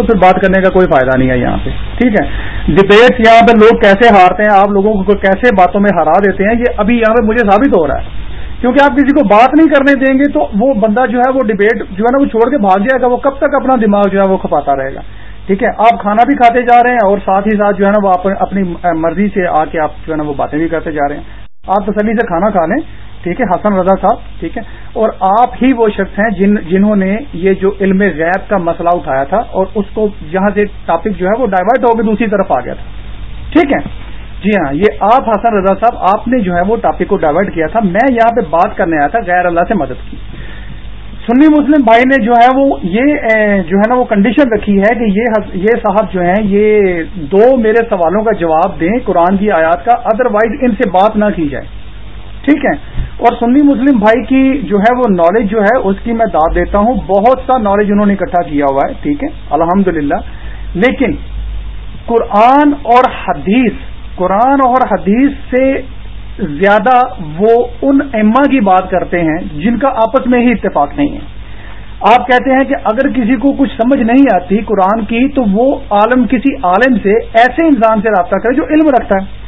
تو پھر بات کرنے کا کوئی فائدہ نہیں ہے یہاں پہ۔ ٹھیک ہے؟ ڈبیٹ یہاں پہ لوگ کیسے ہارتے ہیں؟ آپ لوگوں کو کیسے باتوں میں ہرا دیتے ہیں؟ یہ ابھی یہاں پہ مجھے ثابت ہو رہا ہے۔ کیونکہ آپ کسی کو بات نہیں کرنے دیں گے تو وہ بندہ جو ہے وہ ڈبیٹ جو ہے نا وہ چھوڑ کے بھاگ جائے گا۔ وہ کب تک اپنا دماغ جو ہے وہ کھپاتا رہے گا؟ ٹھیک ہے؟ آپ کھانا بھی کھاتے جا رہے ہیں اور ساتھ ہی ساتھ جو ہے نا وہ اپنی مرضی سے آ کے آپ جو ہے نا وہ باتیں بھی کرتے جا رہے ہیں۔ آپ تسلی سے کھانا کھا لیں۔ ٹھیک ہے، حسن رضا صاحب، ٹھیک ہے۔ اور آپ ہی وہ شخص ہیں جن جنہوں نے یہ جو علم غیب کا مسئلہ اٹھایا تھا اور اس کو جہاں سے ٹاپک جو ہے وہ ڈائیورٹ ہو کے دوسری طرف آ گیا تھا۔ ٹھیک ہے؟ جی ہاں یہ آپ حسن رضا صاحب، آپ نے جو ہے وہ ٹاپک کو ڈائیورٹ کیا تھا۔ میں یہاں پہ بات کرنے آیا تھا، غیر اللہ سے مدد کی۔ سنی مسلم بھائی نے جو ہے وہ یہ جو ہے نا وہ کنڈیشن رکھی ہے کہ یہ صاحب جو ہیں، یہ دو میرے سوالوں کا جواب دیں قرآن کی آیات کا ادروائز ان سے بات نہ کی جائے۔ ٹھیک ہے؟ اور سنی مسلم بھائی کی جو ہے وہ نالج جو ہے، اس کی میں داد دیتا ہوں۔ بہت سا نالج انہوں نے اکٹھا کیا ہوا ہے، ٹھیک ہے؟ الحمد لیکن قرآن اور حدیث، قرآن اور حدیث سے زیادہ وہ ان اما کی بات کرتے ہیں جن کا آپس میں ہی اتفاق نہیں ہے۔ آپ کہتے ہیں کہ اگر کسی کو کچھ سمجھ نہیں آتی قرآن کی، تو وہ عالم کسی عالم سے ایسے انسان سے رابطہ کرے جو علم رکھتا ہے۔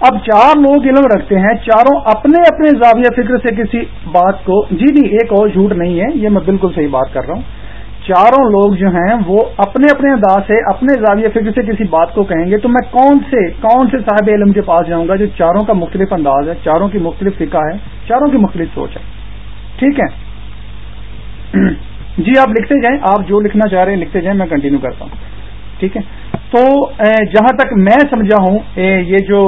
اب چار لوگ علم رکھتے ہیں، چاروں اپنے اپنے زاویہ فکر سے کسی بات کو جی جی ایک اور جھوٹ نہیں ہے، یہ میں بالکل صحیح بات کر رہا ہوں۔ چاروں لوگ جو ہیں، وہ اپنے اپنے انداز سے، اپنے زاویہ فکر سے کسی بات کو کہیں گے تو میں کون سے کون سے صاحب علم کے پاس جاؤں گا جو چاروں کا مختلف انداز ہے، چاروں کی مختلف فکا ہے، چاروں کی مختلف سوچ ہے؟ ٹھیک ہے؟ جی آپ لکھتے جائیں، آپ جو لکھنا چاہ رہے ہیں لکھتے جائیں، میں کنٹینیو کرتا ہوں۔ ٹھیک ہے؟ تو جہاں تک میں سمجھا ہوں یہ جو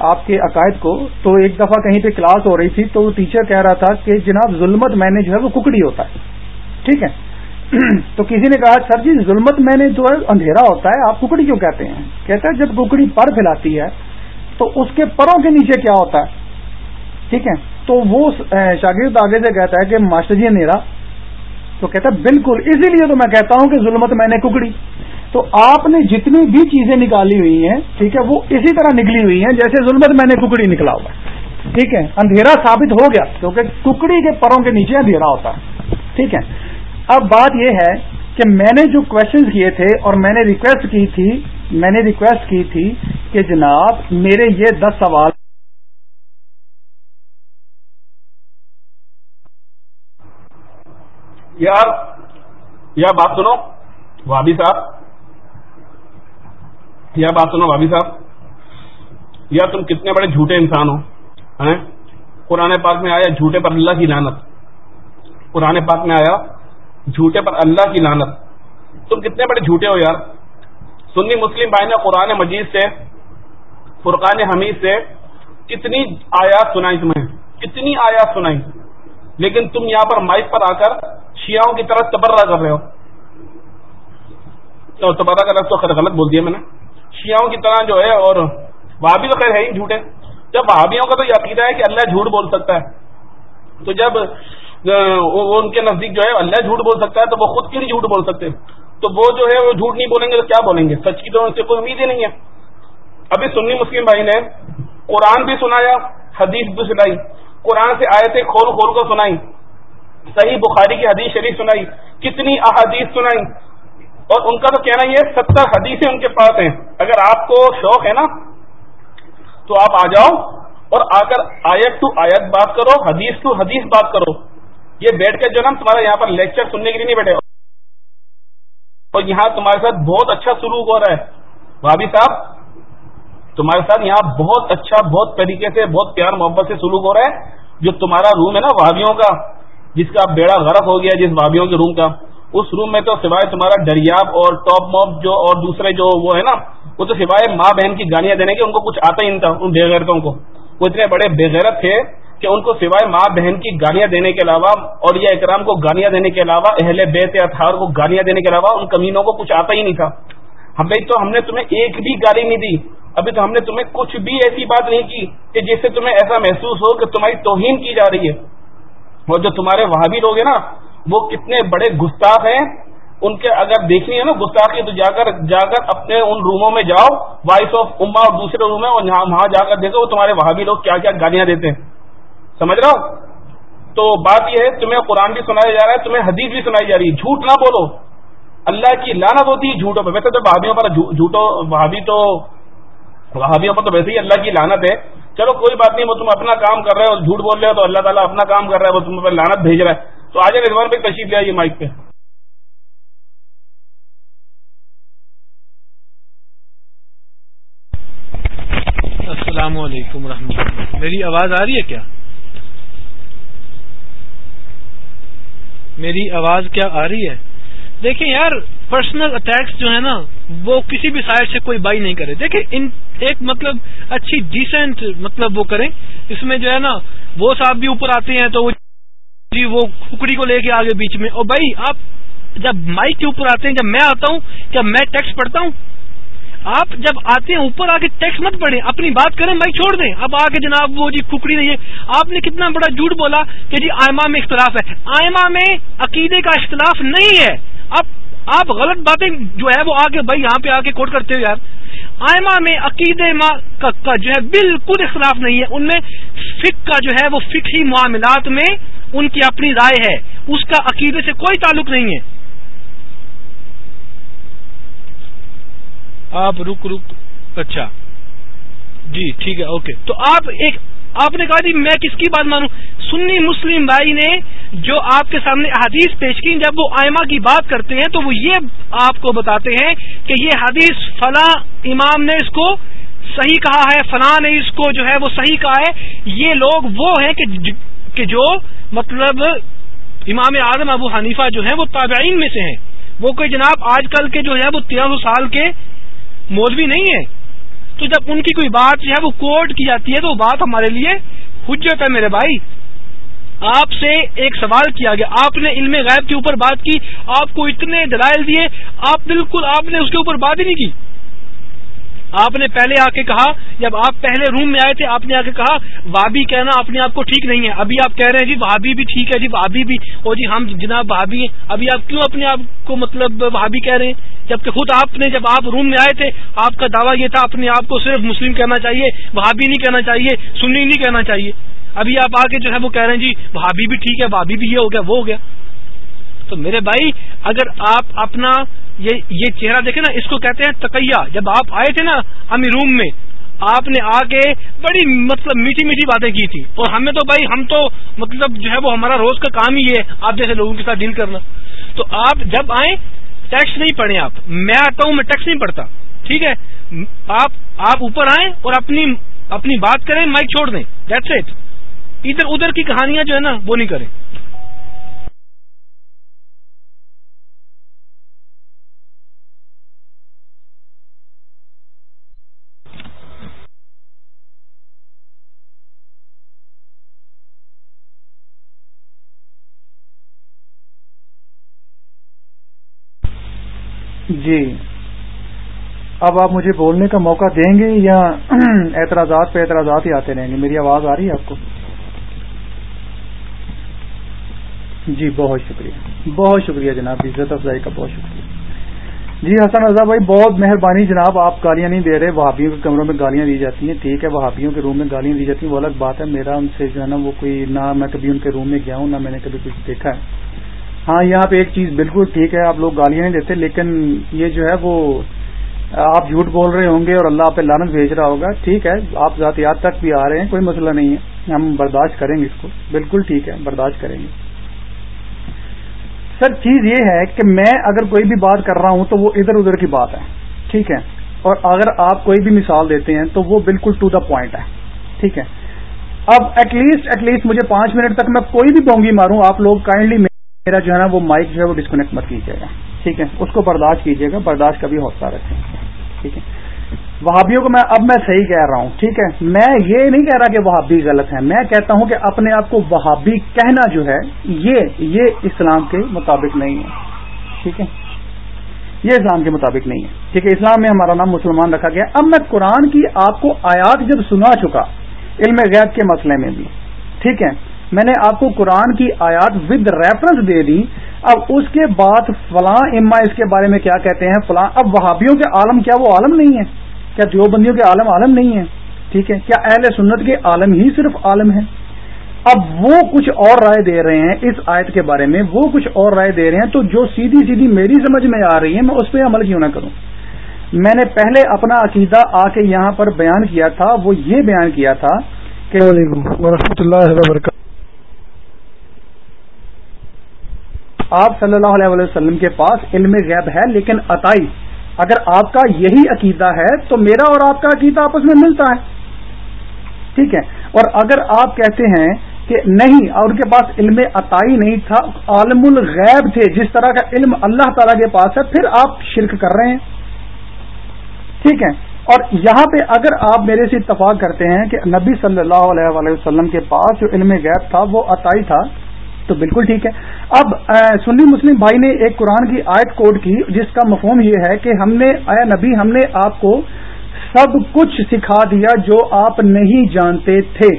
آپ کے عقائد کو، تو ایک دفعہ کہیں پہ کلاس ہو رہی تھی تو ٹیچر کہہ رہا تھا کہ جناب ظلمت میں نے جو ہے وہ ککڑی ہوتا ہے۔ ٹھیک ہے؟ تو کسی نے کہا، سر جی ظلمت میں نے جو ہے اندھیرا ہوتا ہے، آپ ککڑی کیوں کہتے ہیں؟ کہتا ہے، جب ککڑی پر پھیلاتی ہے، تو اس کے پروں کے نیچے کیا ہوتا ہے؟ ٹھیک ہے؟ تو وہ شاگرد آگے سے کہتا ہے کہ ماسٹر جی اندھیرا۔ تو کہتا ہے، بالکل، اسی لیے تو میں کہتا ہوں کہ ظلمت میں نے ککڑی۔ تو آپ نے جتنی بھی چیزیں نکالی ہوئی ہیں، ٹھیک ہے، وہ اسی طرح نکلی ہوئی ہیں، جیسے ظلمت میں نے ککڑی نکلا ہوا ٹھیک ہے، اندھیرا ثابت ہو گیا، کیونکہ ککڑی کے پروں کے نیچے اندھیرا ہوتا ہے۔ ٹھیک ہے، اب بات یہ ہے کہ میں نے جو کوشچن کیے تھے اور میں نے ریکویسٹ کی تھی، میں نے ریکویسٹ کی تھی کہ جناب میرے یہ دس سوال یار، یا بات سنو وابی صاحب۔ یا بات سنو بھابھی صاحب، یا تم کتنے بڑے جھوٹے انسان ہو قرآن پاک میں آیا جھوٹے پر اللہ کی لانت قرآن پاک میں آیا جھوٹے پر اللہ کی لانت تم کتنے بڑے جھوٹے ہو یار۔ سنی مسلم بھائی نے قرآن مجید سے، فرقان حمید سے کتنی آیات سنائی تمہیں، کتنی آیات سنائی۔ لیکن تم یہاں پر مائک پر آ کر شیاؤں کی طرح تبرہ کر رہے ہو۔ تبرہ کا لفظ تو غلط بول دیا میں نے۔ شیعوں کی طرح جو ہے اور وہابی تو خیر ہے ہی جھوٹے۔ جب وہابیوں کا تو یہ عقیدہ ہے کہ اللہ جھوٹ بول سکتا ہے۔ تو جب وہ ان کے نزدیک جو ہے اللہ جھوٹ بول سکتا ہے تو وہ خود کیوں نہیں جھوٹ بول سکتے؟ تو وہ جو ہے وہ جھوٹ نہیں بولیں گے تو کیا بولیں گے؟ سچ کی تو ان سے کوئی امید ہی نہیں ہے۔ ابھی سنی مسلم بھائی نے قرآن بھی سنایا، حدیث بھی سنائی۔ قرآن سے آئے تھے کھول کھول کر سنائی۔ صحیح بخاری کی حدیث شریف سنائی۔ کتنی احادیث سنائی۔ اور ان کا تو کہنا یہ ستر حدیثیں ان کے پاس ہیں۔ اگر آپ کو شوق ہے نا، تو آپ آ جاؤ اور آ کر آیت ٹو آیت بات کرو، حدیث ٹو حدیث بات کرو۔ یہ بیٹھ کے جو نا تمہارا یہاں پر لیکچر سننے کے لیے نہیں بیٹھے۔ اور یہاں تمہارے ساتھ بہت اچھا سلوک ہو رہا ہے۔ بھابھی صاحب، تمہارے ساتھ یہاں بہت اچھا بہت طریقے سے، بہت پیار محبت سے سلوک ہو رہا ہے۔ جو تمہارا روم ہے نا، بھابھیوں کا، جس کا بیڑا غرق ہو گیا، جس بھابھیوں کے روم کا۔ اس روم میں تو سوائے تمہارا دریاب اور ٹاپ موب جو اور دوسرے جو وہ ہے نا، وہ تو سوائے ماں بہن کی گالیاں دینے کے ان کو کچھ آتا ہی نہیں تھا، ان بےغیرتوں کو۔ وہ اتنے بڑے بےغیرت تھے کہ ان کو سوائے ماں بہن کی گالیاں دینے کے علاوہ اور یہ اکرام کو گالیاں دینے کے علاوہ، اہل بیت اتحار کو گالیاں دینے کے علاوہ ان کمینوں کو کچھ آتا ہی نہیں تھا۔ ہم تو ہم نے تمہیں ایک بھی گالی نہیں دی۔ ابھی تو ہم نے تمہیں کچھ بھی ایسی بات نہیں کی کہ جس سے تمہیں ایسا محسوس ہو کہ تمہاری توہین کی جا رہی ہے۔ اور جو تمہارے وہاں بھی لوگ ہیں نا وہ کتنے بڑے گستاخ ہیں، ان کے اگر دیکھنی ہے نا، گستاخی تو جا کر جا کر اپنے ان روموں میں جاؤ وائس آف اما اور دوسرے روم میں، اور وہاں جا کر دیکھو وہ تمہارے وہاں بھی لوگ کیا کیا گالیاں دیتے ہیں۔ سمجھ رہا ہو؟ تو بات یہ ہے، تمہیں قرآن بھی سنایا جا رہا ہے، تمہیں حدیث بھی سنائی جا رہی ہے۔ جھوٹ نہ بولو۔ اللہ کی لانت ہوتی ہے جھوٹوں پہ ویسے تو بھابھیوں پر جھوٹوں بھابھی تو بھابھیوں پر تو ویسے ہی اللہ کی لانت ہے۔ چلو، کوئی بات نہیں، وہ تم اپنا کام کر رہے ہو، جھوٹ بول رہے ہو تو اللہ تعالیٰ اپنا کام کر رہا ہے، وہ تم پہ لانت بھیج رہا ہے۔ تو آج رضوان پہ تشریف لے آئیے مائک پہ۔ السلام علیکم ورحمۃ اللہ۔ میری آواز آ رہی ہے کیا؟ میری آواز کیا آ رہی ہے؟ دیکھیں یار پرسنل اٹیکس جو ہے نا، وہ کسی بھی سائڈ سے کوئی بائی نہیں کرے۔ دیکھیں، ان ایک مطلب اچھی ڈیسنٹ مطلب وہ کریں۔ اس میں جو ہے نا، وہ صاحب بھی اوپر آتے ہیں تو وہ جی وہ ککڑی کو لے کے آگے بیچ میں۔ اور بھائی، آپ جب مائک کے اوپر آتے ہیں، جب میں آتا ہوں جب میں ٹیکس پڑھتا ہوں؟ آپ جب آتے ہیں، اوپر آ کے ٹیکس مت پڑھیں، اپنی بات کریں، مائک چھوڑ دیں۔ اب آ کے جناب، وہ جی ککڑی نہیں ہے۔ آپ نے کتنا بڑا جھوٹ بولا کہ جی آئما میں اختلاف ہے۔ آئما میں عقیدے کا اختلاف نہیں ہے۔ اب آپ غلط باتیں جو ہے، وہ آگے بھائی یہاں پہ آ کے کوٹ کرتے ہو یار۔ آئما میں عقیدے کا جو ہے، بالکل اختلاف نہیں ہے۔ ان میں فک کا جو ہے، وہ فکری معاملات میں ان کی اپنی رائے ہے اس کا عقیدے سے کوئی تعلق نہیں ہے۔ آپ رک رک اچھا۔ جی ٹھیک ہے اوکے۔ تو آپ ایک آپ نے کہا جی میں کس کی بات مانوں؟ سنی مسلم بھائی نے جو آپ کے سامنے حدیث پیش کی جب وہ آئمہ کی بات کرتے ہیں تو وہ یہ آپ کو بتاتے ہیں کہ یہ حدیث فلاں امام نے اس کو صحیح کہا ہے فلاں نے اس کو جو ہے وہ صحیح کہا ہے۔ یہ لوگ وہ ہیں کہ جو مطلب امام اعظم ابو حنیفہ جو ہیں وہ تابعین میں سے ہیں۔ وہ کوئی جناب آج کل کے جو ہے وہ تیرہ سو سال کے مولوی نہیں ہے تو جب ان کی کوئی بات جو ہے وہ کوٹ کی جاتی ہے تو وہ بات ہمارے لیے حجت ہے میرے بھائی۔ آپ سے ایک سوال کیا گیا۔ آپ نے علم غیب کے اوپر بات کی۔ آپ کو اتنے دلائل دیے۔ آپ بالکل آپ نے اس کے اوپر بات ہی نہیں کی۔ آپ نے پہلے آ کے کہا، جب آپ پہلے روم میں آئے تھے، آپ نے آ کے کہا وابی کہنا اپنے آپ کو ٹھیک نہیں ہے۔ ابھی آپ کہہ رہے ہیں جی وابی بھی ٹھیک ہے جی وابی بھی۔ اور جی ہم جناب بھابھی ہیں۔ ابھی آپ کیوں اپنے آپ کو مطلب وابی کہہ رہے ہیں؟ جبکہ خود آپ نے، جب آپ روم میں آئے تھے، آپ کا دعویٰ یہ تھا، اپنے آپ کو صرف مسلم کہنا چاہیے بھابھی نہیں کہنا چاہیے، سنی نہیں کہنا چاہیے۔ ابھی آپ آ کے جو ہے وہ کہہ رہے ہیں جی بھابھی بھی ٹھیک ہے بھابھی بھی یہ ہو گیا، وہ ہو گیا۔ تو میرے بھائی، اگر آپ اپنا یہ چہرہ دیکھیں نا، اس کو کہتے ہیں تقیہ۔ جب آپ آئے تھے نا امی روم میں، آپ نے آ کے بڑی مطلب میٹھی میٹھی باتیں کی تھی۔ اور ہمیں تو بھائی، ہم تو مطلب جو ہے وہ ہمارا روز کا کام ہی ہے۔ آپ جیسے لوگوں کے ساتھ ڈیل کرنا۔ تو آپ جب آئیں، ٹیکس نہیں پڑھیں آپ۔ میں آتا ہوں، میں ٹیکس نہیں پڑھتا۔ ٹھیک ہے؟ آپ آپ اوپر آئیں اور اپنی اپنی بات کریں، مائک چھوڑ دیں۔ دیٹس اٹ ادھر ادھر کی کہانیاں جو ہے نا، وہ نہیں کریں۔ جی۔ اب آپ مجھے بولنے کا موقع دیں گے یا اعتراضات پہ اعتراضات ہی آتے رہیں گے؟ میری آواز آ رہی ہے آپ کو؟ جی بہت شکریہ۔ بہت شکریہ جناب جی، عزت افزائی کا بہت شکریہ۔ جی حسن رضا بھائی، بہت مہربانی جناب، آپ گالیاں نہیں دے رہے۔ وہابیوں کے کمروں میں گالیاں دی جاتی ہیں۔ ٹھیک ہے، وہابیوں کے روم میں گالیاں دی جاتی ہیں۔ وہ الگ بات ہے۔ میرا ان سے جو ہے نا، وہ کوئی نہ میں کبھی ان کے روم میں گیا ہوں، نہ میں نے کبھی کچھ دیکھا ہے۔ ہاں یہاں پہ ایک چیز بالکل ٹھیک ہے، آپ لوگ گالیاں نہیں دیتے، لیکن یہ جو ہے وہ، آپ جھوٹ بول رہے ہوں گے اور اللہ آپ پہ لانت بھیج رہا ہوگا، ٹھیک ہے، آپ ذاتیات تک بھی آ رہے ہیں، کوئی مسئلہ نہیں ہے، ہم برداشت کریں گے اس کو، بالکل ٹھیک ہے، برداشت کریں گے۔ سر، چیز یہ ہے کہ میں اگر کوئی بھی بات کر رہا ہوں تو وہ ادھر ادھر کی بات ہے، ٹھیک ہے، اور اگر آپ کوئی بھی مثال دیتے ہیں تو وہ بالکل ٹو دا پوائنٹ ہے، ٹھیک ہے۔ اب ایٹ لیسٹ ایٹ لیسٹ مجھے پانچ منٹ تک میں کوئی بھی بونگی ماروں، آپ لوگ کائنڈلی میرا جو ہے نا وہ مائک جو ہے وہ ڈسکنیکٹ مت کیجیے گا۔ ٹھیک ہے؟ اس کو برداشت کیجیے گا۔ برداشت کا بھی حوصلہ رکھیں۔ ٹھیک ہے؟ وہابیوں کو میں اب میں صحیح کہہ رہا ہوں۔ ٹھیک ہے؟ میں یہ نہیں کہہ رہا کہ وہابی غلط ہے میں کہتا ہوں کہ اپنے آپ کو وہابی کہنا جو ہے، یہ یہ اسلام کے مطابق نہیں ہے۔ ٹھیک ہے؟ یہ اسلام کے مطابق نہیں ہے۔ ٹھیک ہے؟ اسلام میں ہمارا نام مسلمان رکھا گیا۔ اب میں قرآن کی آپ کو آیات جب سنا چکا، علم غیب کے مسئلے میں بھی۔ ٹھیک ہے؟ میں نے آپ کو قرآن کی آیات ود ریفرنس دے دی۔ اب اس کے بعد فلاں اما اس کے بارے میں کیا کہتے ہیں؟ فلاں، اب وہابیوں کے عالم کیا وہ عالم نہیں ہے کیا دیوبندیوں کے عالم عالم نہیں ہے ٹھیک ہے، کیا اہل سنت کے عالم ہی صرف عالم ہے اب وہ کچھ اور رائے دے رہے ہیں اس آیت کے بارے میں، وہ کچھ اور رائے دے رہے ہیں، تو جو سیدھی سیدھی میری سمجھ میں آ رہی ہے، میں اس پہ عمل کیوں نہ کروں؟ میں نے پہلے اپنا عقیدہ آ کے یہاں پر بیان کیا تھا، وہ یہ بیان کیا تھا کہ ورحمۃ اللہ وبرکاتہ۔ آپ صلی اللہ علیہ وسلم کے پاس علم غیب ہے، لیکن عطائی، اگر آپ کا یہی عقیدہ ہے، تو میرا اور آپ کا عقیدہ آپس میں ملتا ہے۔ ٹھیک ہے؟ اور اگر آپ کہتے ہیں کہ نہیں، اور ان کے پاس علم عطائی نہیں تھا، عالم الغیب تھے، جس طرح کا علم اللہ تعالی کے پاس ہے، پھر آپ شرک کر رہے ہیں۔ ٹھیک ہے؟ اور یہاں پہ اگر آپ میرے سے اتفاق کرتے ہیں کہ نبی صلی اللہ علیہ وسلم کے پاس جو علم غیب تھا، وہ عطائی تھا تو بالکل ٹھیک ہے۔ اب سنی مسلم بھائی نے ایک قرآن کی آیت کوڈ کی، جس کا مفہوم یہ ہے کہ ہم نے، اے نبی، ہم نے آپ کو سب کچھ سکھا دیا جو آپ نہیں جانتے تھے۔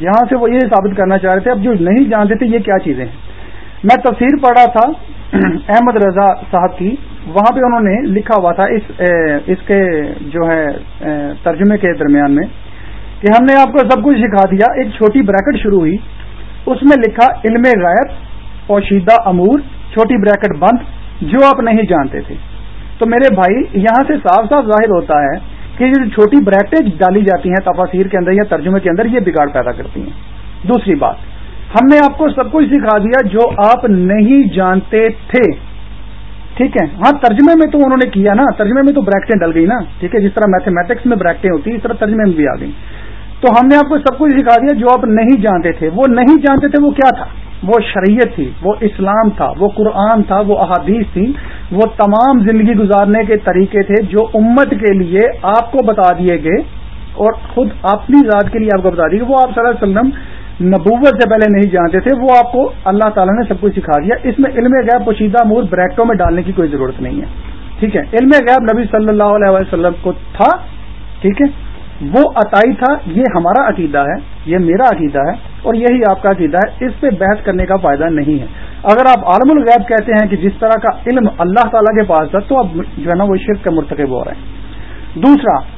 یہاں سے وہ یہ ثابت کرنا چاہ رہے تھے، اب جو نہیں جانتے تھے، یہ کیا چیزیں ہیں؟ میں تفسیر پڑھا تھا، احمد رضا صاحب کی۔ وہاں پہ انہوں نے لکھا ہوا تھا اس اس کے جو ہے ترجمے کے درمیان میں کہ ہم نے آپ کو سب کچھ سکھا دیا۔ ایک چھوٹی بریکٹ شروع ہوئی۔ اس میں لکھا علم غیر پوشیدہ امور، چھوٹی بریکٹ بند، جو آپ نہیں جانتے تھے۔ تو میرے بھائی، یہاں سے صاف صاف ظاہر ہوتا ہے کہ جو چھوٹی بریکٹیں ڈالی جاتی ہیں تفاصیر کے اندر یا ترجمے کے اندر، یہ بگاڑ پیدا کرتی ہیں۔ دوسری بات، ہم نے آپ کو سب کچھ سکھا دیا جو آپ نہیں جانتے تھے۔ ٹھیک ہے؟ ہاں ترجمے میں تو انہوں نے کیا نا، ترجمے میں تو بریکٹیں ڈل گئی نا۔ ٹھیک ہے، جس طرح میتھمیٹکس میں بریکٹیں ہوتی ہیں اس طرح ترجمے میں بھی آ گئی۔ تو ہم نے آپ کو سب کچھ سکھا دیا جو آپ نہیں جانتے تھے۔ وہ نہیں جانتے تھے وہ کیا تھا؟ وہ شریعت تھی، وہ اسلام تھا، وہ قرآن تھا، وہ احادیث تھی وہ تمام زندگی گزارنے کے طریقے تھے جو امت کے لیے آپ کو بتا دیے گئے اور خود اپنی ذات کے لیے آپ کو بتا دیے وہ آپ صلی اللہ علیہ وسلم نبوت سے پہلے نہیں جانتے تھے، وہ آپ کو اللہ تعالیٰ نے سب کچھ سکھا دیا۔ اس میں علم غیب پوشیدہ مور بریکٹوں میں ڈالنے کی کوئی ضرورت نہیں ہے۔ ٹھیک ہے؟ علم غیب نبی صلی اللہ علیہ وسلم کو تھا، ٹھیک ہے؟ وہ عطائی تھا، یہ ہمارا عقیدہ ہے، یہ میرا عقیدہ ہے اور یہی آپ کا عقیدہ ہے، اس پہ بحث کرنے کا فائدہ نہیں ہے۔ اگر آپ عالم الغیب کہتے ہیں کہ جس طرح کا علم اللہ تعالیٰ کے پاس تھا، تو اب جو ہے نا وہ شرک کا مرتکب ہو رہے ہیں۔ دوسرا،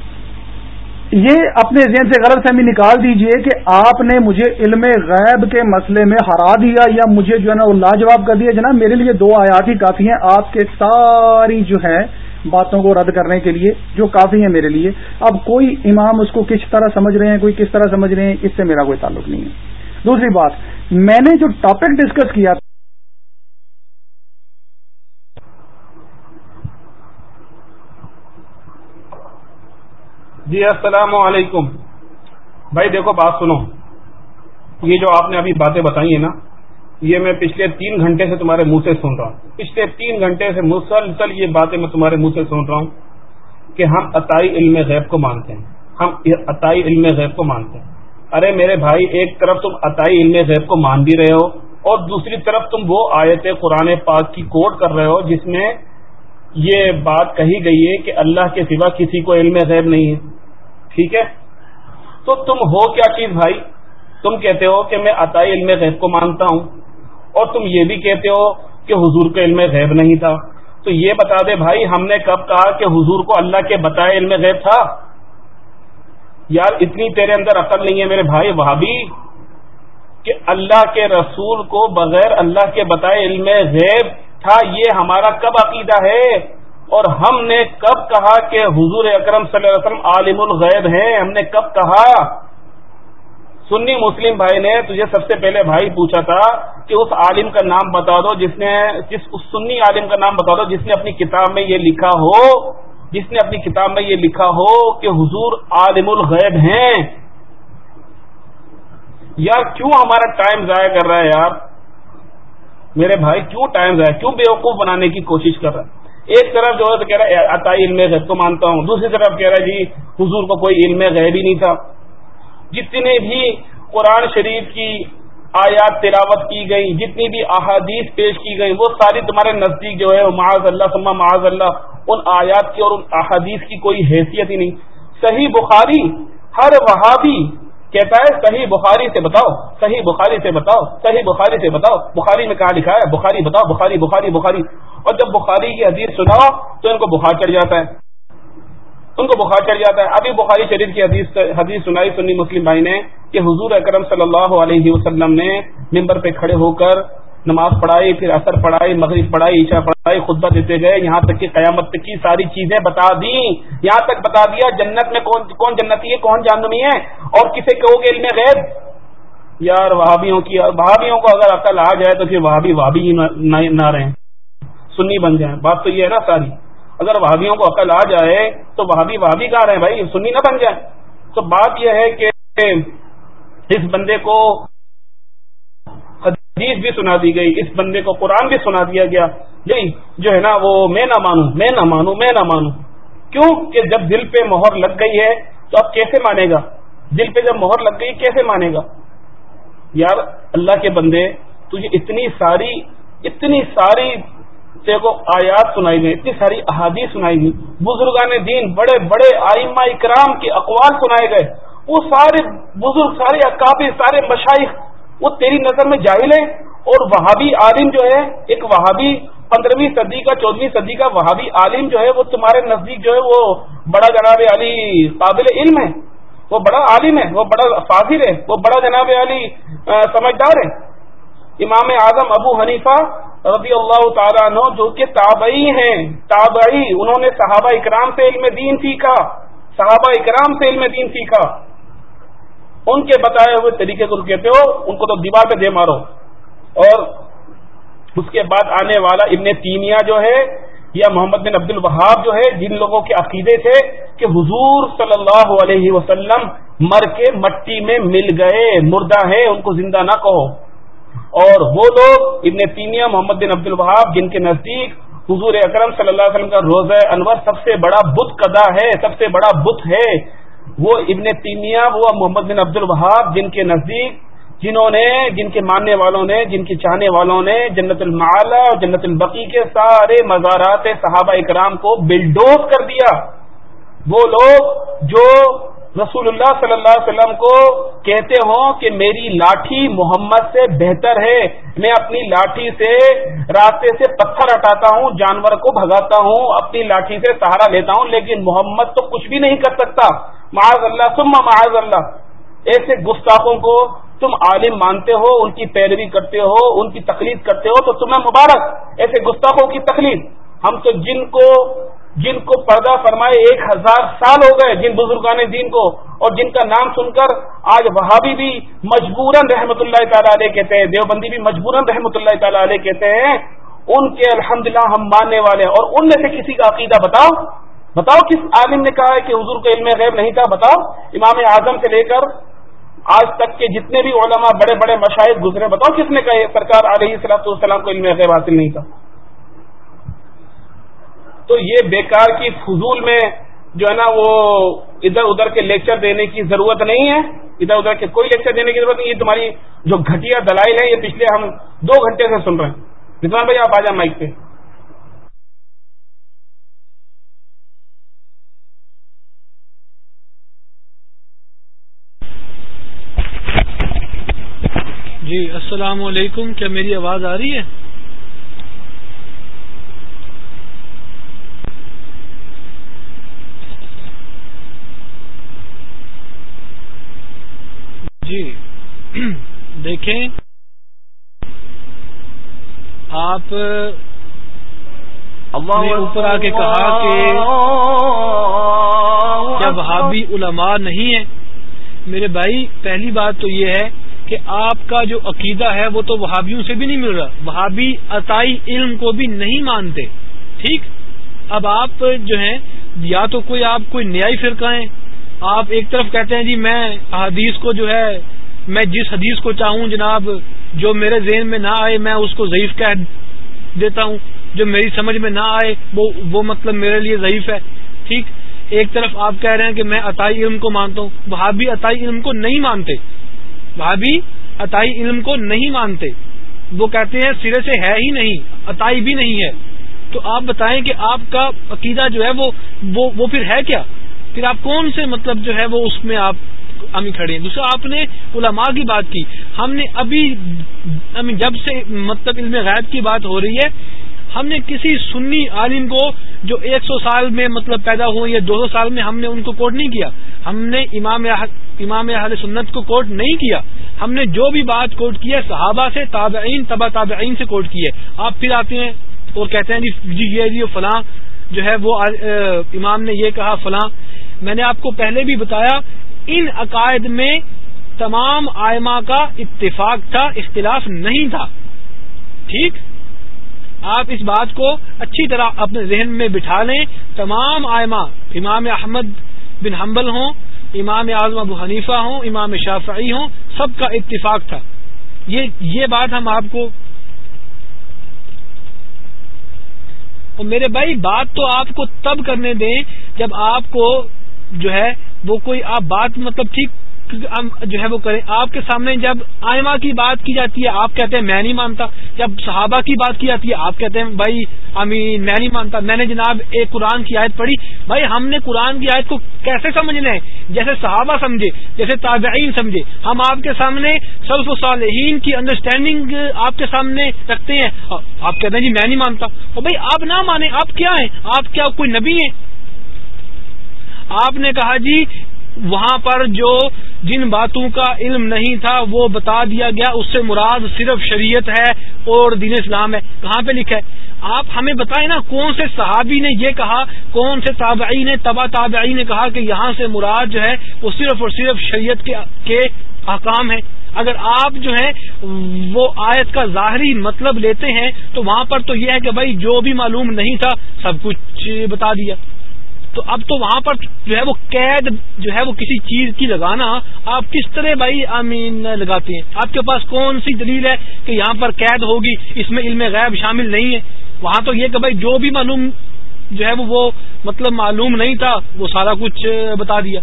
یہ اپنے ذہن سے غلط فہمی نکال دیجیے کہ آپ نے مجھے علم غیب کے مسئلے میں ہرا دیا یا مجھے جو ہے نا وہ لاجواب کر دیا۔ جناب، میرے لیے دو آیات ہی کافی ہیں۔ آپ کے ساری جو ہے باتوں کو رد کرنے کے لیے جو کافی ہیں میرے لیے۔ اب کوئی امام اس کو کس طرح سمجھ رہے ہیں، کوئی کس طرح سمجھ رہے ہیں، اس سے میرا کوئی تعلق نہیں ہے۔ دوسری بات، میں نے جو ٹاپک ڈسکس کیا تھا جی السلام علیکم۔ بھائی، دیکھو، بات سنو۔ یہ جو آپ نے ابھی باتیں بتائی ہیں نا یہ میں پچھلے تین گھنٹے سے تمہارے منہ سے سن رہا ہوں۔ پچھلے تین گھنٹے سے مسلسل یہ باتیں میں تمہارے منہ سے سن رہا ہوں کہ ہم عطائی علم غیب کو مانتے ہیں۔ ہم عطائی علم غیب کو مانتے ہیں۔ ارے میرے بھائی، ایک طرف تم عطائی علم غیب کو مان بھی رہے ہو اور دوسری طرف تم وہ آیت قرآن پاک کی کوٹ کر رہے ہو جس میں یہ بات کہی گئی ہے کہ اللہ کے سوا کسی کو علم غیب نہیں ہے۔ ٹھیک ہے؟ تو تم ہو کیا چیز بھائی؟ تم کہتے ہو کہ میں عطائی علم غیب کو مانتا ہوں۔ اور تم یہ بھی کہتے ہو کہ حضور کا علم غیب نہیں تھا۔ تو یہ بتا دے بھائی، ہم نے کب کہا کہ حضور کو اللہ کے بتائے علم غیب تھا؟ یار، اتنی تیرے اندر عقل نہیں ہے میرے بھائی وہاں بھی کہ اللہ کے رسول کو بغیر اللہ کے بتائے علم غیب تھا، یہ ہمارا کب عقیدہ ہے؟ اور ہم نے کب کہا کہ حضور اکرم صلی اللہ علیہ وسلم عالم الغیب ہیں؟ ہم نے کب کہا؟ سنی مسلم بھائی نے تجھے سب سے پہلے بھائی پوچھا تھا کہ اس عالم کا نام بتا دو، جس نے جس اس سنی عالم کا نام بتا دو، جس نے اپنی کتاب میں یہ لکھا ہو، جس نے اپنی کتاب میں یہ لکھا ہو کہ حضور عالم الغیب ہیں۔ یار، کیوں ہمارا ٹائم ضائع کر رہا ہے یار؟ میرے بھائی، کیوں ٹائم ضائع، کیوں بے وقوف بنانے کی کوشش کر رہا ہے؟ ایک طرف جو ہے تو کہہ رہا ہے عطائی علم غیب کو مانتا ہوں۔ دوسری طرف کہہ رہا ہے جی حضور کو کوئی علم غیب ہی نہیں تھا۔ جتنے بھی قرآن شریف کی آیات تلاوت کی گئی، جتنی بھی احادیث پیش کی گئی، وہ ساری تمہارے نزدیک جو ہے، معاذ اللہ سما معاذ اللہ، ان آیات کی اور ان احادیث کی کوئی حیثیت ہی نہیں۔ صحیح بخاری، ہر وہابی کہتا ہے، صحیح بخاری سے بتاؤ، صحیح بخاری سے بتاؤ، صحیح بخاری سے بتاؤ۔ بخاری میں کہاں لکھا ہے؟ بخاری بتاؤ، بخاری بخاری بخاری۔ اور جب بخاری کی حدیث سناؤ، تو ان کو بخار چڑھ جاتا ہے۔ ان کو بخار چڑھ جاتا ہے۔ ابھی بخاری شریف کی حدیث حدیث سنائی سنی مسلم بھائی نے کہ حضور اکرم صلی اللہ علیہ وسلم نے ممبر پہ کھڑے ہو کر نماز پڑھائی، پھر اثر پڑھائی، مغرب پڑھائی، عشاء پڑھائی، خطبہ دیتے گئے۔ یہاں تک کہ قیامت کی ساری چیزیں بتا دی یہاں تک بتا دیا جنت میں کون کون جنتی ہے، کون جانمی ہے۔ اور کسے کہو گے علم غیب؟ یار وہابیوں کی وہابیوں کو اگر عقل آ جائے تو پھر وہابی وہابی ہی نہ رہیں۔ سنی بن جائیں۔ بات تو یہ ہے نا ساری۔ اگر وہابیوں کو عقل آ جائے تو وہابی وہابی کہاں رہے بھائی، سنی نہ بن جائے تو بات یہ ہے کہ اس بندے کو حدیث بھی سنا دی گئی، اس بندے کو قرآن بھی سنا دیا گیا۔ نہیں، جو ہے نا، وہ میں نہ مانوں، میں نہ مانوں، میں نہ مانوں۔ کیوں کہ جب دل پہ مہر لگ گئی ہے تو اب کیسے مانے گا؟ دل پہ جب مہر لگ گئی، کیسے مانے گا؟ یار، اللہ کے بندے، تجھے اتنی ساری اتنی ساری کو آیات سنائی گئی اتنی ساری احادیث سنائی گئی بزرگان دین، بڑے بڑے آئمہ اکرام کے اقوال سنائے گئے۔ وہ سارے بزرگ، سارے اکابر، سارے مشائق وہ تیری نظر میں جاہل ہے اور وہابی عالم جو ہے، ایک وہابی پندرہویں صدی کا، چودہویں صدی کا وہابی عالم جو ہے، وہ تمہارے نزدیک جو ہے، وہ بڑا جناب علی قابل علم ہے۔ وہ بڑا عالم ہے، وہ بڑا فاضر ہے، وہ بڑا جناب علی سمجھدار ہے۔ امام اعظم ابو حنیفہ رضی اللہ تعالیٰ عنہ جو کہ تابعی ہیں، تابعی، انہوں نے صحابہ اکرام سے علم دین سیکھا، صحابہ اکرام سے علم دین سیکھا۔ ان کے بتائے ہوئے طریقے کو کہتے ہو، ان کو تو دیوار پہ دے مارو۔ اور اس کے بعد آنے والا ابن تیمیا جو ہے، یا محمد بن عبد الوہاب جو ہے، جن لوگوں کے عقیدے تھے کہ حضور صلی اللہ علیہ وسلم مر کے مٹی میں مل گئے، مردہ ہے، ان کو زندہ نہ کہو۔ اور وہ لوگ ابن تیمیا محمد بن عبد الوہاب جن کے نزدیک حضور اکرم صلی اللہ علیہ وسلم کا روزہ انور سب سے بڑا بت قدا ہے، سب سے بڑا بت ہے۔ وہ ابن تیمیا وہ محمد بن عبد الوہاب جن کے نزدیک جنہوں نے، جن کے ماننے والوں نے، جن کے چاہنے والوں نے جنت المعلا اور جنت البقی کے سارے مزارات صحابہ اکرام کو بلڈوز کر دیا۔ وہ لوگ جو رسول اللہ صلی اللہ علیہ وسلم کو کہتے ہوں کہ میری لاٹھی محمد سے بہتر ہے۔ میں اپنی لاٹھی سے راستے سے پتھر ہٹاتا ہوں، جانور کو بھگاتا ہوں، اپنی لاٹھی سے سہارا لیتا ہوں، لیکن محمد تو کچھ بھی نہیں کر سکتا۔ معاذ اللہ، ثم معاذ اللہ۔ ایسے گستاخوں کو تم عالم مانتے ہو، ان کی پیروی کرتے ہو، ان کی تکلیف کرتے ہو، تو تمہیں مبارک۔ ایسے گستاخوں کی تکلیف ہم تو جن کو جن کو پردہ فرمائے ایک ہزار سال ہو گئے جن بزرگان دین کو اور جن کا نام سن کر آج وہابی بھی مجبوراً رحمۃ اللہ تعالیٰ علیہ کہتے ہیں، دیوبندی بھی مجبوراً رحمۃ اللہ تعالیٰ علیہ کہتے ہیں۔ ان کے الحمدللہ ہم ماننے والے ہیں۔ اور ان میں سے کسی کا عقیدہ بتاؤ؟ بتاؤ کس عالم نے کہا ہے کہ حضور کو علم غیب نہیں تھا؟ بتاؤ۔ امام اعظم سے لے کر آج تک کے جتنے بھی علماء، بڑے بڑے مشاہد گزرے، بتاؤ کس نے کہا سرکار علیہ السلاۃ والسلام کو علم غیب حاصل نہیں تھا۔ تو یہ بیکار کی فضول میں جو ہے نا وہ ادھر ادھر کے لیکچر دینے کی ضرورت نہیں ہے، ادھر ادھر کے کوئی لیکچر دینے کی ضرورت نہیں، یہ تمہاری جو گھٹیا دلائل ہے یہ پچھلے ہم دو گھنٹے سے سن رہے ہیں۔ رضوان بھائی، آپ آ جائیں مائک پہ۔ جی السلام علیکم۔ کیا میری آواز آ رہی ہے؟ جی۔ دیکھیں۔ آپ نے اوپر آ کے کہا کہ کیا وہابی علماء نہیں ہے میرے بھائی پہلی بات تو یہ ہے کہ آپ کا جو عقیدہ ہے وہ تو وہابیوں سے بھی نہیں مل رہا۔ وہابی عطائی علم کو بھی نہیں مانتے۔ ٹھیک؟ اب آپ جو ہیں یا تو کوئی آپ کوئی نیائی فرقہ ہیں آپ ایک طرف کہتے ہیں جی میں حدیث کو جو ہے میں جس حدیث کو چاہوں جناب جو میرے ذہن میں نہ آئے میں اس کو ضعیف کہہ دیتا ہوں۔ جو میری سمجھ میں نہ آئے وہ وہ مطلب میرے لیے ضعیف ہے۔ ٹھیک؟ ایک طرف آپ کہہ رہے ہیں کہ میں عطائی علم کو مانتا ہوں۔ وہابی عطائی علم کو نہیں مانتے۔ بھابھی عطائی علم کو نہیں مانتے۔ وہ کہتے ہیں سرے سے ہے ہی نہیں عطائی بھی نہیں ہے۔ تو آپ بتائیں کہ آپ کا عقیدہ جو ہے وہ وہ, وہ پھر ہے کیا؟ پھر آپ کون سے مطلب جو ہے وہ اس میں آپ ہمیں کھڑے ہیں؟ دوسرا آپ نے علماء کی بات کی۔ ہم نے ابھی جب سے مطلب علم غائب کی بات ہو رہی ہے ہم نے کسی سنی عالم کو جو ایک سو سال میں مطلب پیدا ہوئے یا دو سو سال میں ہم نے ان کو کوٹ نہیں کیا۔ ہم نے امام امام اہل سنت کو کوٹ نہیں کیا۔ ہم نے جو بھی بات کوٹ کی ہے صحابہ سے تابعین تبا تابعین سے کوٹ کی ہے۔ آپ پھر آتے ہیں اور کہتے ہیں جی, جی، یہ جی فلاں جو ہے وہ امام نے یہ کہا، فلاں، میں نے آپ کو پہلے بھی بتایا، ان عقائد میں تمام آئما کا اتفاق تھا، اختلاف نہیں تھا۔ ٹھیک؟ آپ اس بات کو اچھی طرح اپنے ذہن میں بٹھا لیں۔ تمام آئما امام احمد بن حنبل ہوں، امام اعظم ابو حنیفہ ہوں، امام شافعی ہوں، سب کا اتفاق تھا۔ یہ یہ بات ہم آپ کو اور میرے بھائی، بات تو آپ کو تب کرنے دیں جب آپ کو جو ہے وہ کوئی آپ بات مطلب ٹھیک جو ہے وہ کریں۔ آپ کے سامنے جب آئمہ کی بات کی جاتی ہے، آپ کہتے ہیں میں نہیں مانتا۔ جب صحابہ کی بات کی جاتی ہے، آپ کہتے ہیں بھائی امین، میں نہیں مانتا۔ میں نے جناب ایک قرآن کی آیت پڑھی۔ بھائی ہم نے قرآن کی آیت کو کیسے سمجھنا ہے؟ جیسے صحابہ سمجھے، جیسے تابعین سمجھے۔ ہم آپ کے سامنے سلف صالحین کی انڈرسٹینڈنگ آپ کے سامنے رکھتے ہیں۔ آپ کہتے ہیں جی میں نہیں مانتا۔ اور بھائی آپ نہ مانیں، آپ کیا ہیں؟ آپ کیا کوئی نبی ہیں؟ آپ نے کہا جی وہاں پر جو جن باتوں کا علم نہیں تھا وہ بتا دیا گیا، اس سے مراد صرف شریعت ہے اور دین اسلام ہے۔ کہاں پہ لکھا ہے؟ آپ ہمیں بتائیں نا، کون سے صحابی نے یہ کہا، کون سے تابعی نے تبا تابعی نے کہا کہ یہاں سے مراد جو ہے وہ صرف اور صرف شریعت کے احکام ہے اگر آپ جو ہے وہ آیت کا ظاہری مطلب لیتے ہیں تو وہاں پر تو یہ ہے کہ بھائی جو بھی معلوم نہیں تھا، سب کچھ بتا دیا۔ تو اب تو وہاں پر جو ہے وہ قید جو ہے وہ کسی چیز کی لگانا آپ کس طرح بھائی آمین لگاتے ہیں؟ آپ کے پاس کون سی دلیل ہے کہ یہاں پر قید ہوگی؟ اس میں علم غیب شامل نہیں ہے۔ وہاں تو یہ کہ بھائی جو بھی معلوم جو ہے وہ مطلب معلوم نہیں تھا، وہ سارا کچھ بتا دیا۔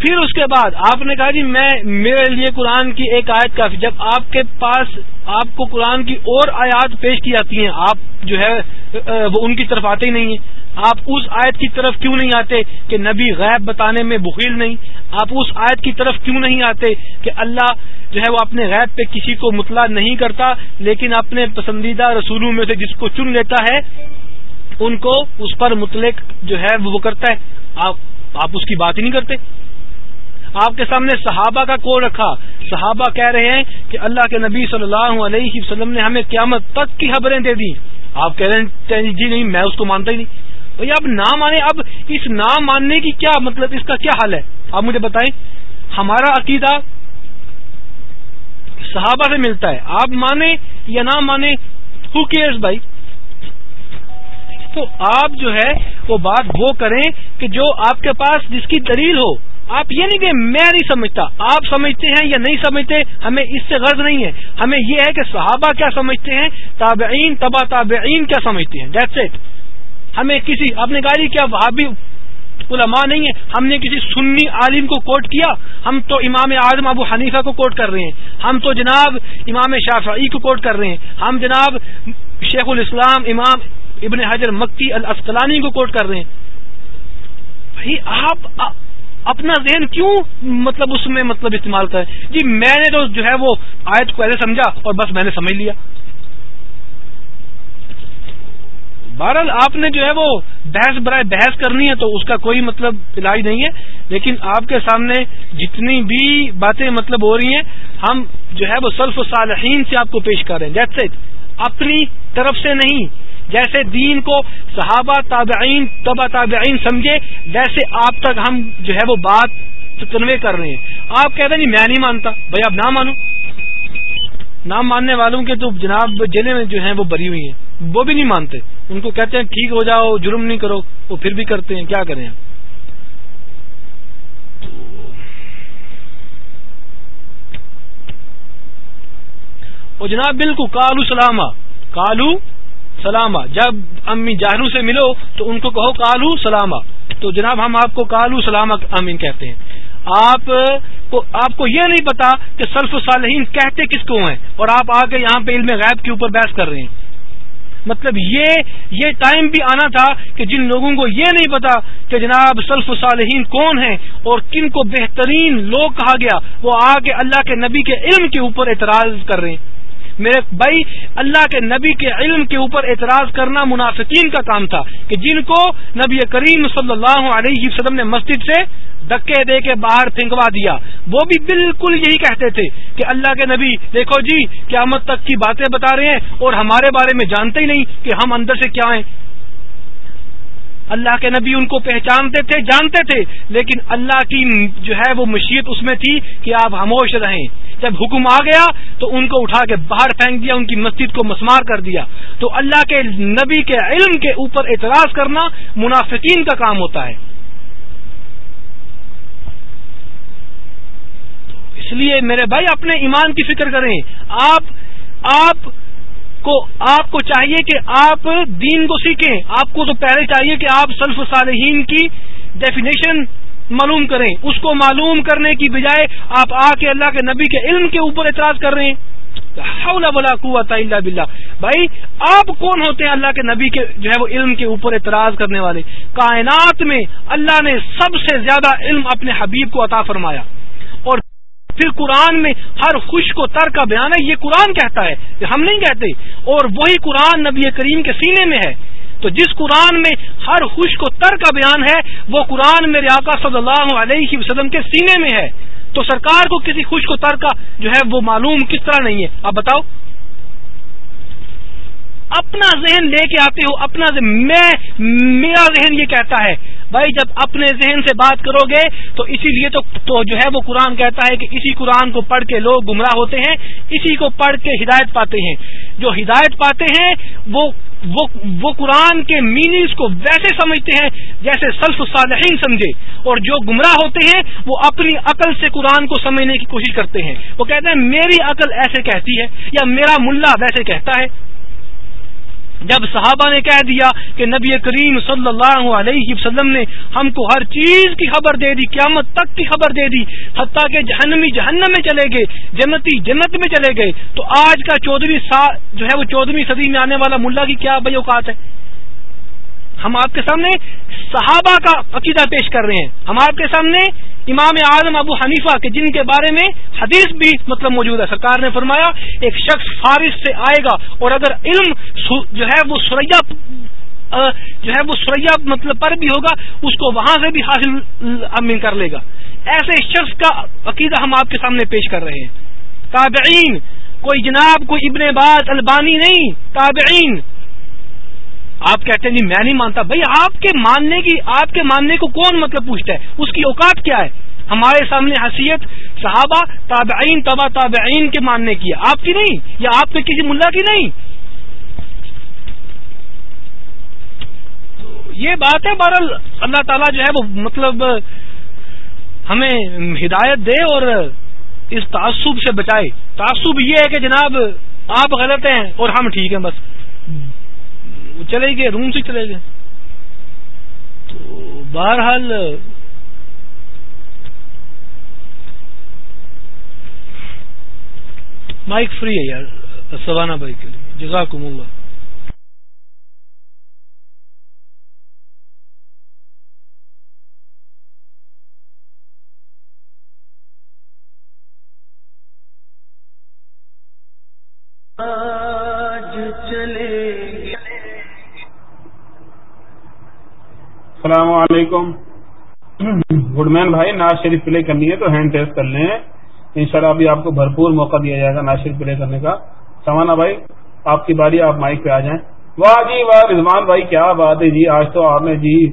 پھر اس کے بعد آپ نے کہا جی میں میرے لیے قرآن کی ایک آیت کافی جب آپ کے پاس آپ کو قرآن کی اور آیات پیش کی جاتی ہیں، آپ جو ہے، وہ ان کی طرف آتے ہی نہیں ہیں۔ آپ اس آیت کی طرف کیوں نہیں آتے کہ نبی غیب بتانے میں بخیل نہیں؟ آپ اس آیت کی طرف کیوں نہیں آتے کہ اللہ جو ہے وہ اپنے غیب پہ کسی کو مطلع نہیں کرتا، لیکن اپنے پسندیدہ رسولوں میں سے جس کو چن لیتا ہے، ان کو اس پر مطلق جو ہے وہ کرتا ہے۔ آپ آپ اس کی بات ہی نہیں کرتے۔ آپ کے سامنے صحابہ کا کو رکھا۔ صحابہ کہہ رہے ہیں کہ اللہ کے نبی صلی اللہ علیہ وسلم نے ہمیں قیامت تک کی خبریں دے دی آپ کہہ رہے ہیں جی نہیں، میں اس کو مانتا ہی نہیں۔ بھائی اب نہ مانے اب اس نہ ماننے کی کیا مطلب؟ اس کا کیا حل ہے؟ آپ مجھے بتائیں۔ ہمارا عقیدہ صحابہ سے ملتا ہے۔ آپ مانے یا نہ مانے ہو کیئرس بھائی؟ تو آپ جو ہے وہ بات وہ کریں کہ جو آپ کے پاس جس کی دلیل ہو، آپ یہ نہیں کہ میں نہیں سمجھتا، آپ سمجھتے ہیں یا نہیں سمجھتے، ہمیں اس سے غرض نہیں ہے۔ ہمیں یہ ہے کہ صحابہ کیا سمجھتے ہیں، تابعین، تبا تابعین کیا سمجھتے ہیں۔ دیٹس اٹ ہمیں کسی آپ نے کہا جی کیا وہاں علماء نہیں ہے ہم نے کسی سنی عالم کو کوٹ کیا، ہم تو امام اعظم ابو حنیفہ کو کوٹ کر رہے ہیں۔ ہم تو جناب امام شافعی کو کوٹ کر رہے ہیں۔ ہم جناب شیخ الاسلام، امام ابن حجر مکی الاسقلانی کو کوٹ کر رہے ہیں بھائی، آپ اپنا ذہن کیوں مطلب اس میں مطلب استعمال کریں؟ جی میں نے تو جو ہے وہ آیت کو ایسے سمجھا اور بس میں نے سمجھ لیا۔ بہرحال آپ نے جو ہے وہ بحث برائے بحث کرنی ہے تو اس کا کوئی مطلب علاج نہیں ہے۔ لیکن آپ کے سامنے جتنی بھی باتیں مطلب ہو رہی ہیں، ہم جو ہے وہ سلف صالحین سے آپ کو پیش کر رہے ہیں۔ جیسے اپنی طرف سے نہیں جیسے دین کو صحابہ تابعین تبا تابعین سمجھے، ویسے آپ تک ہم جو ہے وہ بات کنوے کر رہے ہیں۔ آپ کہتے ہیں جی میں نہیں مانتا، بھائی آپ نہ مانو۔ نہ ماننے والوں کے تو جناب جیلے میں جو ہیں وہ بری ہوئی ہیں۔ وہ بھی نہیں مانتے۔ ان کو کہتے ہیں ٹھیک ہو جاؤ، جرم نہیں کرو، وہ پھر بھی کرتے ہیں، کیا کریں جناب بالکل کالو سلامہ، کالو سلامہ، جب امی جاہرو سے ملو تو ان کو کہو کالو سلامہ۔ تو جناب ہم آپ کو کالو سلامہ امین کہتے ہیں۔ آپ کو آپ کو یہ نہیں پتا کہ سلف صالحین کہتے کس کو ہیں اور آپ آ کے یہاں پہ علم غیب کے اوپر بحث کر رہے ہیں۔ مطلب یہ یہ ٹائم بھی آنا تھا کہ جن لوگوں کو یہ نہیں پتا کہ جناب سلف صالحین کون ہیں اور کن کو بہترین لوگ کہا گیا، وہ آ کے اللہ کے نبی کے علم کے اوپر اعتراض کر رہے ہیں۔ میرے بھائی، اللہ کے نبی کے علم کے اوپر اعتراض کرنا منافقین کا کام تھا کہ جن کو نبی کریم صلی اللہ علیہ وسلم نے مسجد سے دکے دے کے باہر پھینکوا دیا۔ وہ بھی بالکل یہی کہتے تھے کہ اللہ کے نبی، دیکھو جی قیامت تک کی باتیں بتا رہے ہیں اور ہمارے بارے میں جانتے ہی نہیں کہ ہم اندر سے کیا ہیں۔ اللہ کے نبی ان کو پہچانتے تھے، جانتے تھے، لیکن اللہ کی جو ہے وہ مشیت اس میں تھی کہ آپ خاموش رہیں۔ جب حکم آ گیا تو ان کو اٹھا کے باہر پھینک دیا، ان کی مسجد کو مسمار کر دیا۔ تو اللہ کے نبی کے علم کے اوپر اعتراض کرنا منافقین کا کام ہوتا ہے۔ اس لیے میرے بھائی اپنے ایمان کی فکر کریں۔ آپ آپ کو، آپ کو چاہیے کہ آپ دین کو سیکھیں. آپ کو تو پہلے چاہیے کہ آپ سلف صالحین کی ڈیفینیشن معلوم کریں. اس کو معلوم کرنے کی بجائے آپ آ کے اللہ کے نبی کے علم کے اوپر اعتراض کر رہے ہیں. قوت الا باللہ. بھائی، آپ کون ہوتے ہیں اللہ کے نبی کے جو ہے وہ علم کے اوپر اعتراض کرنے والے؟ کائنات میں اللہ نے سب سے زیادہ علم اپنے حبیب کو عطا فرمایا. پھر قرآن میں ہر خوش کو تر کا بیان ہے، یہ قرآن کہتا ہے، ہم نہیں کہتے۔ اور وہی قرآن نبی کریم کے سینے میں ہے۔ تو جس قرآن میں ہر خوش کو تر کا بیان ہے، وہ قرآن میرے آقا صلی اللہ علیہ وسلم کے سینے میں ہے۔ تو سرکار کو کسی خوش کو تر کا جو ہے، وہ معلوم کس طرح نہیں ہے۔ آپ بتاؤ۔ اپنا ذہن لے کے آتے ہو اپنا ذہن میں میرا ذہن یہ کہتا ہے بھائی جب اپنے ذہن سے بات کرو گے تو اسی لیے تو تو جو ہے وہ قرآن کہتا ہے کہ اسی قرآن کو پڑھ کے لوگ گمراہ ہوتے ہیں اسی کو پڑھ کے ہدایت پاتے ہیں۔ جو ہدایت پاتے ہیں وہ وہ, وہ قرآن کے میننگز کو ویسے سمجھتے ہیں جیسے سلف صالحین سمجھے۔ اور جو گمراہ ہوتے ہیں وہ اپنی عقل سے قرآن کو سمجھنے کی کوشش کرتے ہیں۔ وہ کہتے ہیں میری عقل ایسے کہتی ہے یا میرا ملا ویسے کہتا ہے۔ جب صحابہ نے کہہ دیا کہ نبی کریم صلی اللہ علیہ وسلم نے ہم کو ہر چیز کی خبر دے دی، قیامت تک کی خبر دے دی، حتیٰ کہ جہنمی جہنم میں چلے گئے، جنتی جنت میں چلے گئے۔ تو آج کا چودہویں جو ہے وہ چودہویں صدی میں آنے والا ملا کی کیا بے اوقات ہے؟ ہم آپ کے سامنے صحابہ کا عقیدہ پیش کر رہے ہیں۔ ہم آپ کے سامنے امام اعظم ابو حنیفہ کے جن کے بارے میں حدیث بھی مطلب موجود ہے۔ سرکار نے فرمایا، ایک شخص فارغ سے آئے گا اور اگر علم جو ہے وہ سریا جو ہے وہ سریا مطلب پر بھی ہوگا، اس کو وہاں سے بھی حاصل امین کر لے گا۔ ایسے شخص کا عقیدہ ہم آپ کے سامنے پیش کر رہے ہیں۔ تابعین، کوئی جناب، کوئی ابن باز، البانی نہیں، تابعین۔ آپ کہتے ہیں نہیں میں نہیں مانتا. بھائی، آپ کے ماننے کی آپ کے ماننے کو کون مطلب پوچھتا ہے؟ اس کی اوقات کیا ہے؟ ہمارے سامنے حیثیت، صحابہ، تابعین، تبا تابعین کے ماننے کی ہے۔ آپ کی نہیں، یا آپ کے کسی ملا کی نہیں؟ یہ بات ہے، بہرحال اللہ تعالیٰ جو ہے، وہ مطلب ہمیں ہدایت دے اور اس تعصب سے بچائے۔ تعصب یہ ہے کہ جناب، آپ غلط ہیں اور ہم ٹھیک ہیں، بس۔ وہ چلے گئے، روم سے چلے گئے۔ تو بہرحال، مائک فری ہے یار سوانا بھائی کے لیے۔ جزاکم اللہ۔ السلام علیکم۔ گڈ مین بھائی، ناز شریف پلے کرنی ہے تو ہینڈ ٹیسٹ کر لیں۔ ان شاء اللہ ابھی آپ کو بھرپور موقع دیا جائے گا ناز شریف پلے کرنے کا۔ سوانا بھائی، آپ کی باری، آپ مائک پہ آ جائیں۔ واہ جی واہ، رضوان بھائی، کیا بات ہے جی؟ آج تو آپ نے جی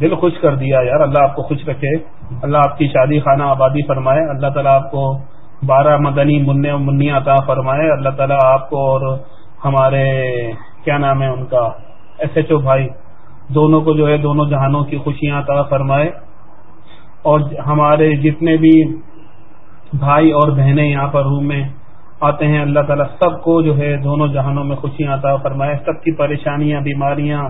دل خوش کر دیا یار۔ اللہ آپ کو خوش رکھے۔ اللہ آپ کی شادی خانہ آبادی فرمائے۔ اللہ تعالیٰ آپ کو بارہ مدنی منع منی عطا فرمائے۔ اللہ تعالیٰ آپ کو اور ہمارے، کیا نام ہے ان کا؟ ایس ایچ او بھائی دونوں کو جو ہے دونوں جہانوں کی خوشیاں عطا فرمائے۔ اور ہمارے جتنے بھی بھائی اور بہنیں یہاں پر روم میں آتے ہیں، اللہ تعالیٰ سب کو جو ہے دونوں جہانوں میں خوشیاں عطا فرمائے۔ سب کی پریشانیاں، بیماریاں،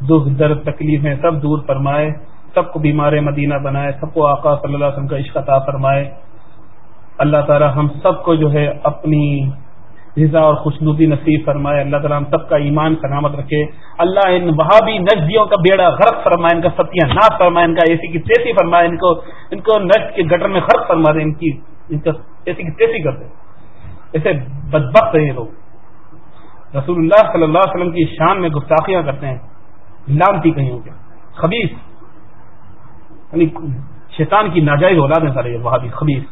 دکھ، درد، تکلیفیں سب دور فرمائے۔ سب کو بیمار مدینہ بنائے، سب کو آقا صلی اللہ علیہ وسلم کا عشق عطا فرمائے۔ اللہ تعالیٰ ہم سب کو جو ہے اپنی رضا اور خوشنودی نصیب فرمائے، اللہ تعالیٰ ہم سب کا ایمان سلامت رکھے۔ اللہ ان وہابی نجدیوں کا بیڑا غرق فرمائے، ان کا ستیہ ناپ فرمائے، ان کا ایسی کی تیسی فرمائے، ان کو ان کو نجد کے گٹر میں غرق فرما دے، ان کی، ان کا ایسی کی تیسی کر دے۔ ایسے بدبخت ہیں یہ لوگ۔ رسول اللہ صلی اللہ علیہ وسلم کی شان میں گستاخیاں کرتے ہیں۔ لانتی کہیں ہو خبیص یعنی شیطان کی ناجائز اولاد ہیں سارے وہابی خبیص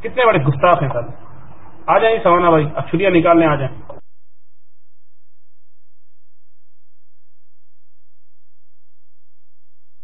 کتنے بڑے گستاخ ہیں سارے۔ آ جائیں سوانا بھائی اب چھٹیاں نکالنے آ جائیں۔